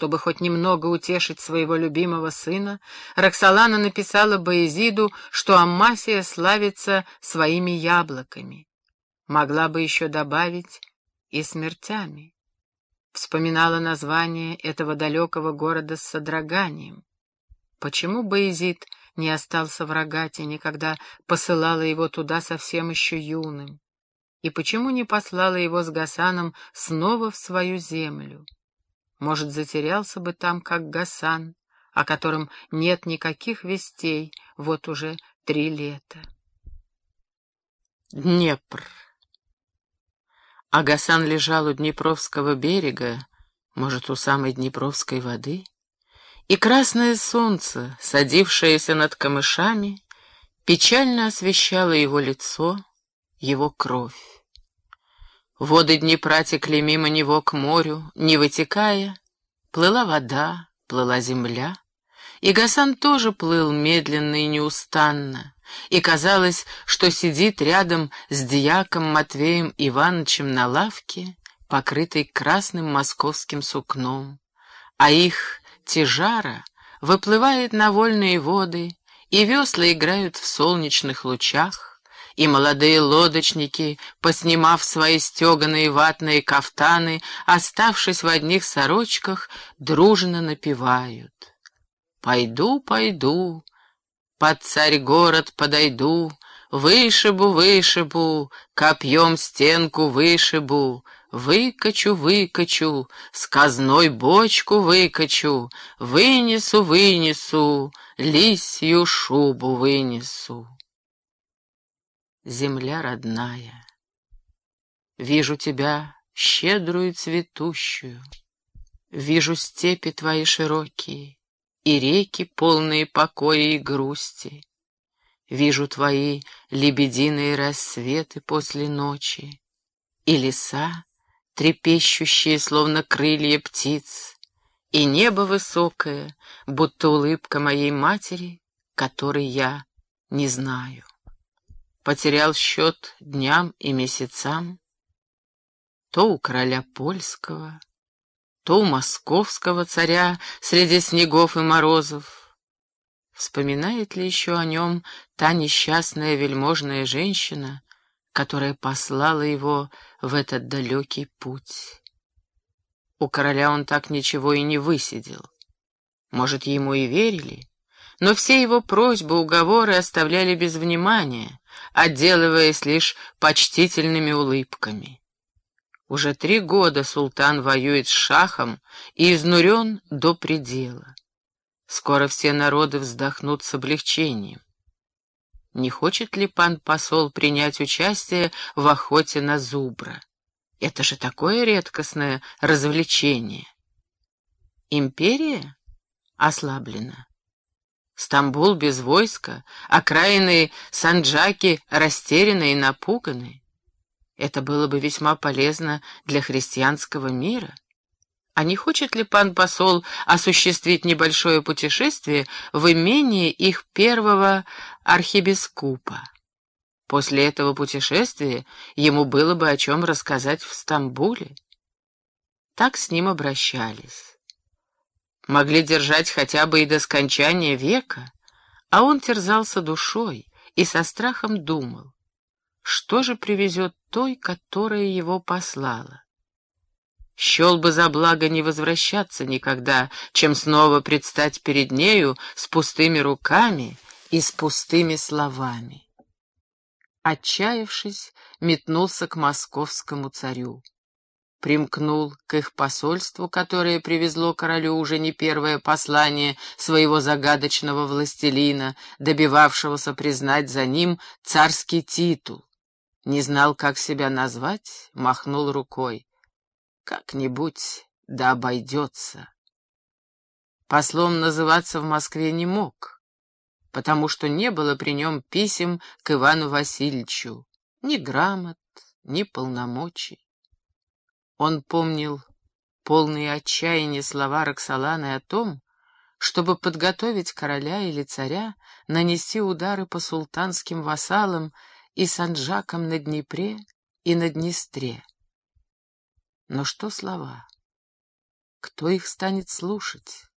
Чтобы хоть немного утешить своего любимого сына, Роксолана написала Боязиду, что Аммасия славится своими яблоками. Могла бы еще добавить и смертями. Вспоминала название этого далекого города с содроганием. Почему Боязид не остался в Рогатине, когда посылала его туда совсем еще юным? И почему не послала его с Гасаном снова в свою землю? Может, затерялся бы там, как Гасан, о котором нет никаких вестей вот уже три лета. Днепр. А Гасан лежал у Днепровского берега, может, у самой Днепровской воды, и красное солнце, садившееся над камышами, печально освещало его лицо, его кровь. Воды Днепра текли мимо него к морю, не вытекая. Плыла вода, плыла земля. И Гасан тоже плыл медленно и неустанно. И казалось, что сидит рядом с дьяком Матвеем Ивановичем на лавке, покрытой красным московским сукном. А их тяжара выплывает на вольные воды, и весла играют в солнечных лучах, и молодые лодочники, поснимав свои стеганые ватные кафтаны, оставшись в одних сорочках, дружно напевают. «Пойду, пойду, под царь-город подойду, вышибу, вышибу, копьем стенку вышибу, выкачу, выкачу, с казной бочку выкачу, вынесу, вынесу, лисью шубу вынесу» земля родная. Вижу тебя, щедрую цветущую, Вижу степи твои широкие И реки, полные покоя и грусти. Вижу твои лебединые рассветы после ночи И леса, трепещущие, словно крылья птиц, И небо высокое, будто улыбка моей матери, Которой я не знаю потерял счет дням и месяцам, то у короля польского, то у московского царя среди снегов и морозов. Вспоминает ли еще о нем та несчастная вельможная женщина, которая послала его в этот далекий путь? У короля он так ничего и не высидел. Может, ему и верили, но все его просьбы, уговоры оставляли без внимания, отделываясь лишь почтительными улыбками. Уже три года султан воюет с шахом и изнурен до предела. Скоро все народы вздохнут с облегчением. Не хочет ли пан посол принять участие в охоте на зубра? Это же такое редкостное развлечение. Империя ослаблена. Стамбул без войска, окраины Санджаки растеряны и напуганы. Это было бы весьма полезно для христианского мира. А не хочет ли пан посол осуществить небольшое путешествие в имение их первого архибискупа? После этого путешествия ему было бы о чем рассказать в Стамбуле. Так с ним обращались могли держать хотя бы и до скончания века, а он терзался душой и со страхом думал, что же привезет той, которая его послала. Щел бы за благо не возвращаться никогда, чем снова предстать перед нею с пустыми руками и с пустыми словами. Отчаявшись, метнулся к московскому царю примкнул к их посольству, которое привезло королю уже не первое послание своего загадочного властелина, добивавшегося признать за ним царский титул. Не знал, как себя назвать, махнул рукой. Как-нибудь да обойдется. Послом называться в Москве не мог, потому что не было при нем писем к Ивану Васильевичу, ни грамот, ни полномочий. Он помнил полные отчаяния слова Роксоланы о том, чтобы подготовить короля или царя нанести удары по султанским вассалам и санджакам на Днепре и на Днестре. Но что слова? Кто их станет слушать?